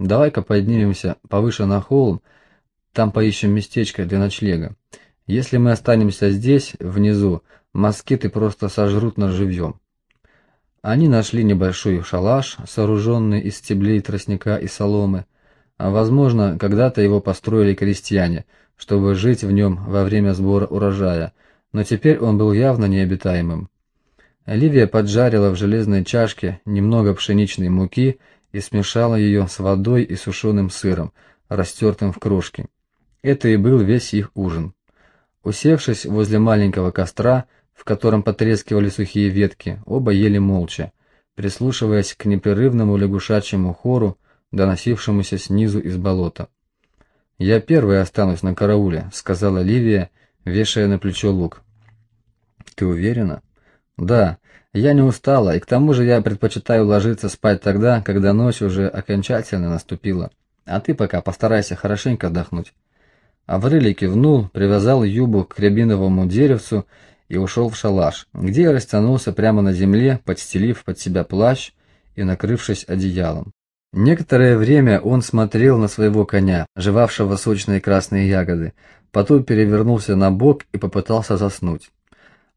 Давай-ка поднимемся повыше на холм, там поищем местечко для ночлега. Если мы останемся здесь, внизу, москиты просто сожрут нас живьем. Они нашли небольшой шалаш, сооруженный из стеблей тростника и соломы, а возможно, когда-то его построили крестьяне, чтобы жить в нем во время сбора урожая, но теперь он был явно необитаемым. Ливия поджарила в железной чашке немного пшеничной муки и смешала ее с водой и сушеным сыром, растертым в крошки. Это и был весь их ужин. Усевшись возле маленького костра, в котором потрескивали сухие ветки, оба ели молча, прислушиваясь к непрерывному лягушачьему хору, доносившемуся снизу из болота. «Я первый останусь на карауле», — сказала Ливия, вешая на плечо лук. «Ты уверена?» «Да, я не устала, и к тому же я предпочитаю ложиться спать тогда, когда ночь уже окончательно наступила. А ты пока постарайся хорошенько отдохнуть». Аврелий кивнул, привязал юбу к рябиновому деревцу и ушел в шалаш, где растянулся прямо на земле, подстелив под себя плащ и накрывшись одеялом. Некоторое время он смотрел на своего коня, жевавшего сочные красные ягоды, потом перевернулся на бок и попытался заснуть.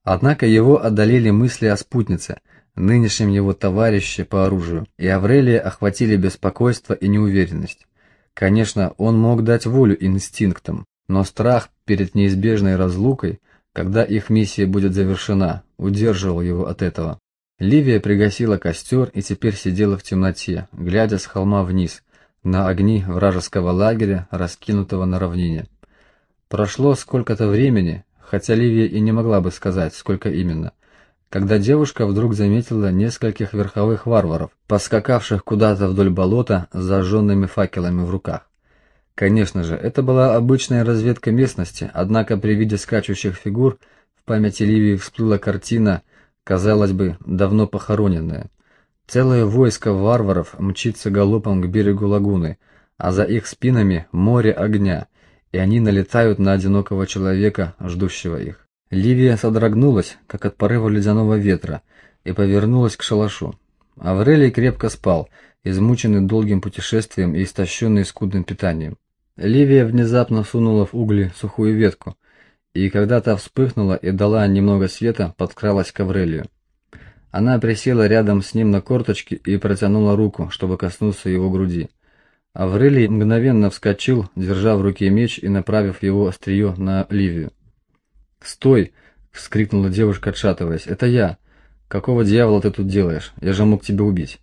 Однако его одолели мысли о спутнице, нынешнем его товарище по оружию, и Аврелия охватили беспокойство и неуверенность. Конечно, он мог дать волю инстинктам, но страх перед неизбежной разлукой, когда их миссия будет завершена, удерживал его от этого. Ливия пригасила костер и теперь сидела в темноте, глядя с холма вниз, на огни вражеского лагеря, раскинутого на равнине. Прошло сколько-то времени, хотя Ливия и не могла бы сказать, сколько именно, когда девушка вдруг заметила нескольких верховых варваров, поскакавших куда-то вдоль болота с зажженными факелами в руках. Конечно же, это была обычная разведка местности, однако при виде скачущих фигур в памяти Ливии всплыла картина, казалось бы, давно похороненная. Целое войско варваров мчится галопом к берегу лагуны, а за их спинами море огня, и они налетают на одинокого человека, ждущего их. Ливия содрогнулась, как от порыва ледяного ветра, и повернулась к шалашу. Аврелий крепко спал, измученный долгим путешествием и истощенный скудным питанием. Ливия внезапно сунула в угли сухую ветку, и когда та вспыхнула и дала немного света, подкралась к Аврелию. Она присела рядом с ним на корточки и протянула руку, чтобы коснуться его груди. Аврелий мгновенно вскочил, держа в руке меч и направив его острие на Ливию. «Стой!» — вскрикнула девушка, отшатываясь. «Это я! Какого дьявола ты тут делаешь? Я же мог тебя убить!»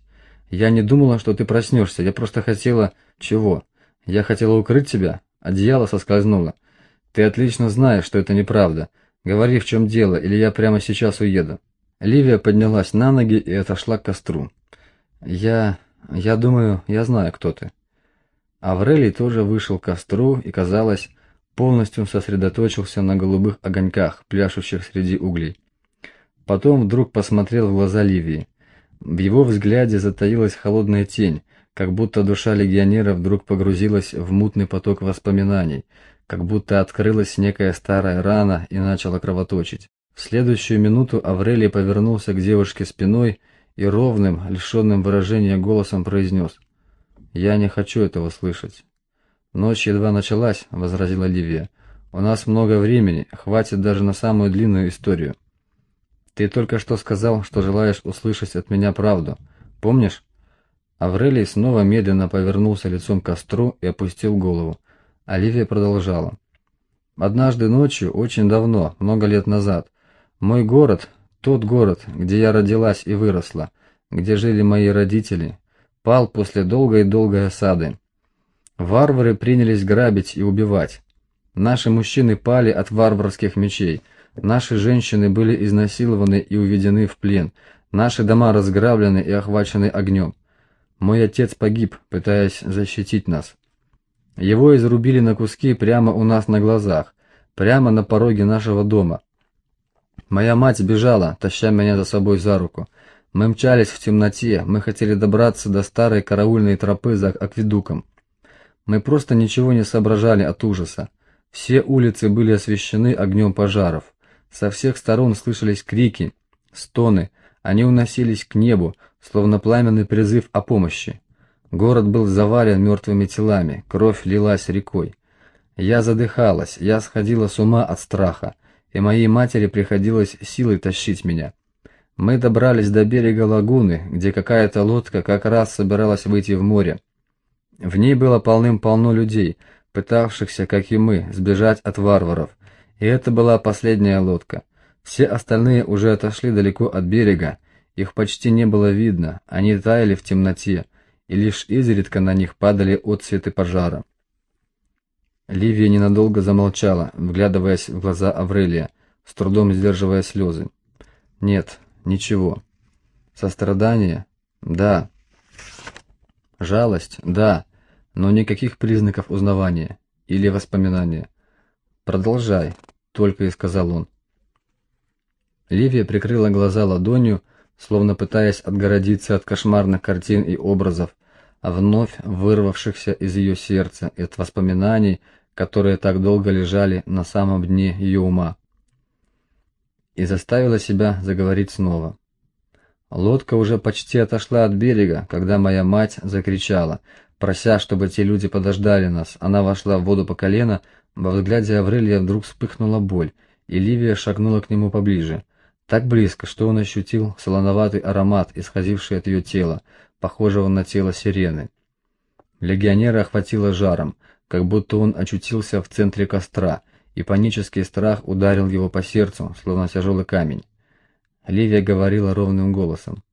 «Я не думала, что ты проснешься, я просто хотела...» «Чего?» «Я хотела укрыть тебя?» Одеяло соскользнуло. «Ты отлично знаешь, что это неправда. Говори, в чем дело, или я прямо сейчас уеду». Ливия поднялась на ноги и отошла к костру. «Я... я думаю, я знаю, кто ты». Аврелий тоже вышел к костру и, казалось, полностью сосредоточился на голубых огоньках, пляшущих среди углей. Потом вдруг посмотрел в глаза Ливии. В его взгляде затаилась холодная тень, как будто душа легионера вдруг погрузилась в мутный поток воспоминаний, как будто открылась некая старая рана и начала кровоточить. В следующую минуту Аврелий повернулся к девушке спиной и ровным, лишенным выражения голосом произнес — «Я не хочу этого слышать». «Ночь едва началась», — возразила Ливия. «У нас много времени, хватит даже на самую длинную историю». «Ты только что сказал, что желаешь услышать от меня правду. Помнишь?» Аврелий снова медленно повернулся лицом к костру и опустил голову. Оливия продолжала. «Однажды ночью, очень давно, много лет назад, мой город, тот город, где я родилась и выросла, где жили мои родители, пал после долгой-долгой осады. Варвары принялись грабить и убивать. Наши мужчины пали от варварских мечей, наши женщины были изнасилованы и уведены в плен, наши дома разграблены и охвачены огнем. Мой отец погиб, пытаясь защитить нас. Его изрубили на куски прямо у нас на глазах, прямо на пороге нашего дома. Моя мать бежала, таща меня за собой за руку. Мы мчались в темноте, мы хотели добраться до старой караульной тропы за акведуком. Мы просто ничего не соображали от ужаса. Все улицы были освещены огнем пожаров. Со всех сторон слышались крики, стоны, они уносились к небу, словно пламенный призыв о помощи. Город был завален мертвыми телами, кровь лилась рекой. Я задыхалась, я сходила с ума от страха, и моей матери приходилось силой тащить меня. Мы добрались до берега лагуны, где какая-то лодка как раз собиралась выйти в море. В ней было полным-полно людей, пытавшихся, как и мы, сбежать от варваров, и это была последняя лодка. Все остальные уже отошли далеко от берега, их почти не было видно, они таяли в темноте, и лишь изредка на них падали отсветы пожара. Ливия ненадолго замолчала, вглядываясь в глаза Аврелия, с трудом сдерживая слезы. Нет, ничего. Сострадание? Да. Жалость? Да. Но никаких признаков узнавания или воспоминания. Продолжай, только и сказал он. Ливия прикрыла глаза ладонью, словно пытаясь отгородиться от кошмарных картин и образов, а вновь вырвавшихся из ее сердца и от воспоминаний, которые так долго лежали на самом дне ее ума. И заставила себя заговорить снова. Лодка уже почти отошла от берега, когда моя мать закричала, прося, чтобы те люди подождали нас. Она вошла в воду по колено, во взгляде Аврелия вдруг вспыхнула боль, и Ливия шагнула к нему поближе. Так близко, что он ощутил солоноватый аромат, исходивший от ее тела, похожего на тело сирены. Легионера охватило жаром, как будто он очутился в центре костра, и панический страх ударил его по сердцу, словно тяжелый камень. Ливия говорила ровным голосом.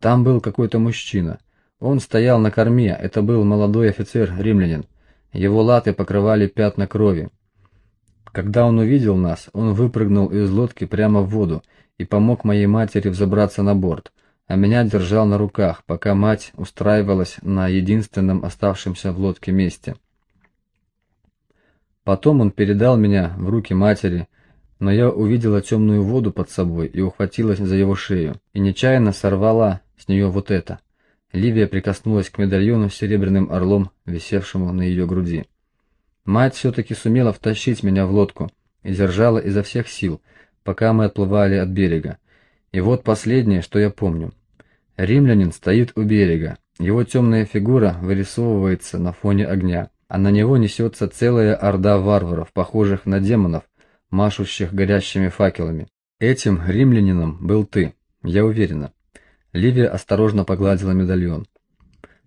Там был какой-то мужчина. Он стоял на корме, это был молодой офицер-римлянин. Его латы покрывали пятна крови. Когда он увидел нас, он выпрыгнул из лодки прямо в воду и помог моей матери взобраться на борт – а меня держал на руках, пока мать устраивалась на единственном оставшемся в лодке месте. Потом он передал меня в руки матери, но я увидела темную воду под собой и ухватилась за его шею, и нечаянно сорвала с нее вот это. Ливия прикоснулась к медальону с серебряным орлом, висевшему на ее груди. Мать все-таки сумела втащить меня в лодку и держала изо всех сил, пока мы отплывали от берега. И вот последнее, что я помню. Римлянин стоит у берега. Его темная фигура вырисовывается на фоне огня, а на него несется целая орда варваров, похожих на демонов, машущих горящими факелами. Этим римлянином был ты, я уверена. Ливия осторожно погладила медальон.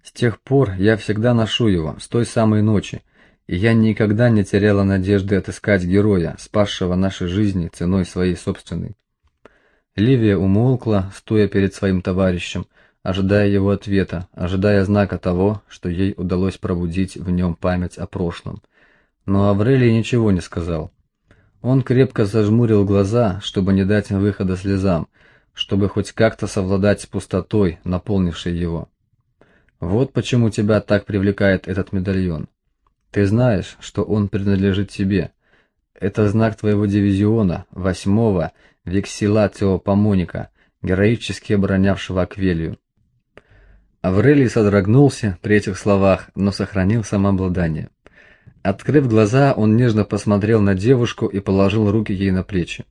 С тех пор я всегда ношу его, с той самой ночи, и я никогда не теряла надежды отыскать героя, спасшего наши жизни ценой своей собственной. Ливия умолкла, стоя перед своим товарищем, ожидая его ответа, ожидая знака того, что ей удалось пробудить в нем память о прошлом. Но Аврелий ничего не сказал. Он крепко зажмурил глаза, чтобы не дать выхода слезам, чтобы хоть как-то совладать с пустотой, наполнившей его. Вот почему тебя так привлекает этот медальон. Ты знаешь, что он принадлежит тебе. Это знак твоего дивизиона, восьмого, Вексилатио Помоника, героически оборонявшего Аквелию. Аврелий содрогнулся при этих словах, но сохранил самообладание. Открыв глаза, он нежно посмотрел на девушку и положил руки ей на плечи.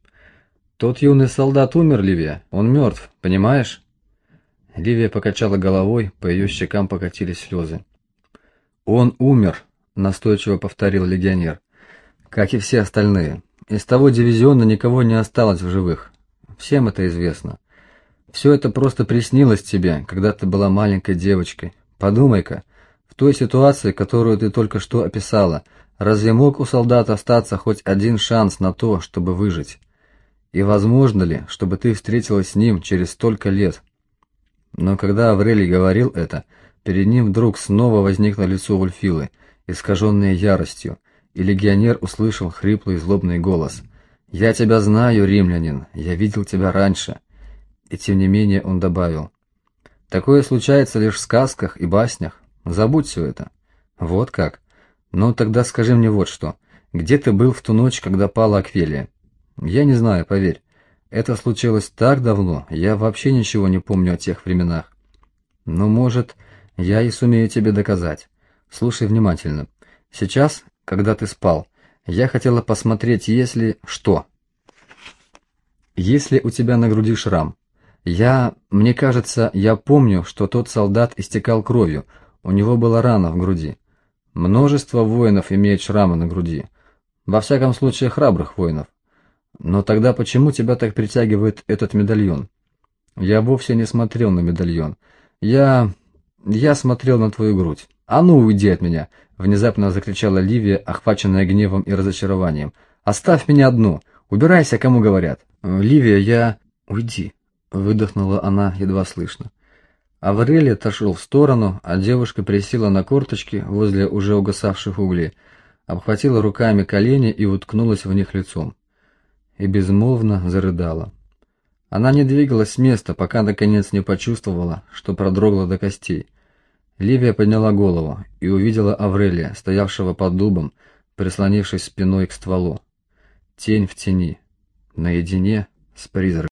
«Тот юный солдат умер, Ливия, он мертв, понимаешь?» Ливия покачала головой, по ее щекам покатились слезы. «Он умер», — настойчиво повторил легионер, — «как и все остальные. Из того дивизиона никого не осталось в живых. Всем это известно. Все это просто приснилось тебе, когда ты была маленькой девочкой. Подумай-ка, в той ситуации, которую ты только что описала, разве мог у солдата остаться хоть один шанс на то, чтобы выжить? И возможно ли, чтобы ты встретилась с ним через столько лет? Но когда Аврелий говорил это, перед ним вдруг снова возникло лицо Ульфилы, искаженное яростью, и легионер услышал хриплый злобный голос. «Я тебя знаю, римлянин, я видел тебя раньше». И тем не менее он добавил. «Такое случается лишь в сказках и баснях. Забудь все это». «Вот как? Ну тогда скажи мне вот что. Где ты был в ту ночь, когда пала Аквелия?» «Я не знаю, поверь. Это случилось так давно, я вообще ничего не помню о тех временах. Но, может, я и сумею тебе доказать. Слушай внимательно. Сейчас когда ты спал. Я хотела посмотреть, если... Что? Если у тебя на груди шрам. Я... Мне кажется, я помню, что тот солдат истекал кровью. У него была рана в груди. Множество воинов имеет шрамы на груди. Во всяком случае, храбрых воинов. Но тогда почему тебя так притягивает этот медальон? Я вовсе не смотрел на медальон. Я... я смотрел на твою грудь. А ну, уйди от меня! Внезапно закричала Ливия, охваченная гневом и разочарованием. Оставь меня одну! Убирайся, кому говорят! Ливия, я... Уйди! Выдохнула она едва слышно. Аврелий отошел в сторону, а девушка присела на корточки возле уже угасавших углей, обхватила руками колени и уткнулась в них лицом. И безмолвно зарыдала. Она не двигалась с места, пока наконец не почувствовала, что продрогла до костей. Ливия подняла голову и увидела Аврелия, стоявшего под дубом, прислонившись спиной к стволу. Тень в тени, наедине с призраком.